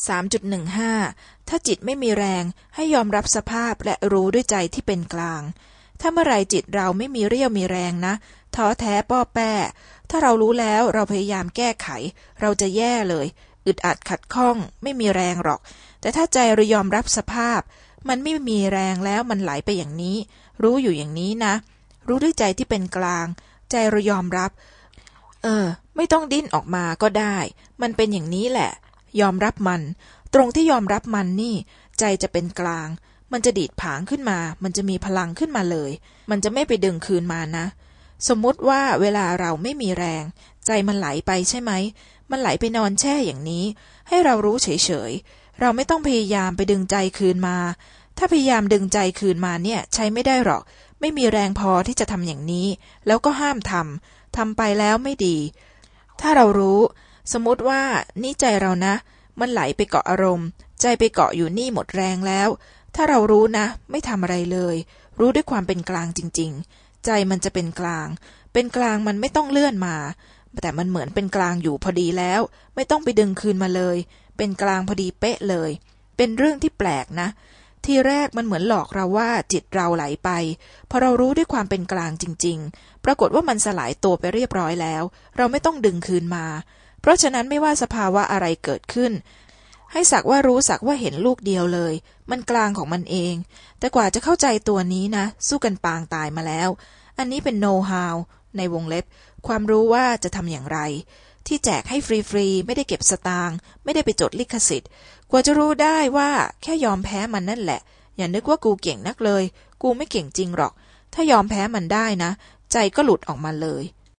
3.15 ถ้าจิตไม่มีแรงให้ยอมรับสภาพและรู้ด้วยใจที่เป็นกลาง ถ้าเมื่อไรจิตเราไม่มีเรี่ยวมีแรงนะท้อแท้ป้อแป้ ถ้าเรารู้แล้วเราพยายามแก้ไข เราจะแย่เลย อึดอัดขัดข้อง ไม่มีแรงหรอก แต่ถ้าใจเรายอมรับสภาพ มันไม่มีแรงแล้วมันไหลไปอย่างนี้ รู้อยู่อย่างนี้นะ รู้ด้วยใจที่เป็นกลาง ใจเรายอมรับ เออ ไม่ต้องดิ้นออกมาก็ได้ มันเป็นอย่างนี้แหละ ยอมรับมัน ตรงที่ยอมรับมันนี่ ใจจะเป็นกลาง มันจะดีดผางขึ้นมา มันจะมีพลังขึ้นมาเลย มันจะไม่ไปดึงคืนมานะ สมมติว่าเวลาเราไม่มีแรง ใจมันไหลไปใช่ไหม มันไหลไปนอนแช่อย่างนี้ ให้เรารู้เฉยๆ เราไม่ต้องพยายามไปดึงใจคืนมา ถ้าพยายามดึงใจคืนมาเนี่ย ใช้ไม่ได้หรอก ไม่มีแรงพอที่จะทำอย่างนี้ แล้วก็ห้ามทำทำไปแล้วไม่ดี ถ้าเรารู้ สมมติว่านี่ใจเรานะ มันไหลไปเกาะอารมณ์ ใจไปเกาะอยู่นี่หมดแรงแล้ว ถ้าเรารู้นะ ไม่ทำอะไรเลย รู้ด้วยความเป็นกลางจริง ๆ ใจมันจะเป็นกลาง เป็นกลางมันไม่ต้องเลื่อนมา แต่มันเหมือนเป็นกลางอยู่พอดีแล้ว ไม่ต้องไปดึงคืนมาเลย เป็นกลางพอดีเป๊ะเลย เป็นเรื่องที่แปลกนะ ทีแรกมันเหมือนหลอกเราว่าจิตเราไหลไป พอเรารู้ด้วยความเป็นกลางจริง ๆ ปรากฏว่ามันสลายตัวไปเรียบร้อยแล้ว เราไม่ต้องดึงคืนมา เพราะฉะนั้นไม่ว่าสภาวะอะไรเกิดขึ้น ให้สักว่ารู้สักว่าเห็นลูกเดียวเลย มันกลางของมันเอง แต่กว่าจะเข้าใจตัวนี้นะ สู้กันปางตายมาแล้ว อันนี้เป็นโน้ตฮาวในวงเล็บ ความรู้ว่าจะทำอย่างไร ที่แจกให้ฟรีๆ ไม่ได้เก็บสตางค์ไม่ได้ไปจดลิขสิทธิ์ กว่าจะรู้ได้ว่าแค่ยอมแพ้มันนั่นแหละ อย่านึกว่ากูเก่งนักเลย กูไม่เก่งจริงหรอก ถ้ายอมแพ้มันได้นะ ใจก็หลุดออกมาเลย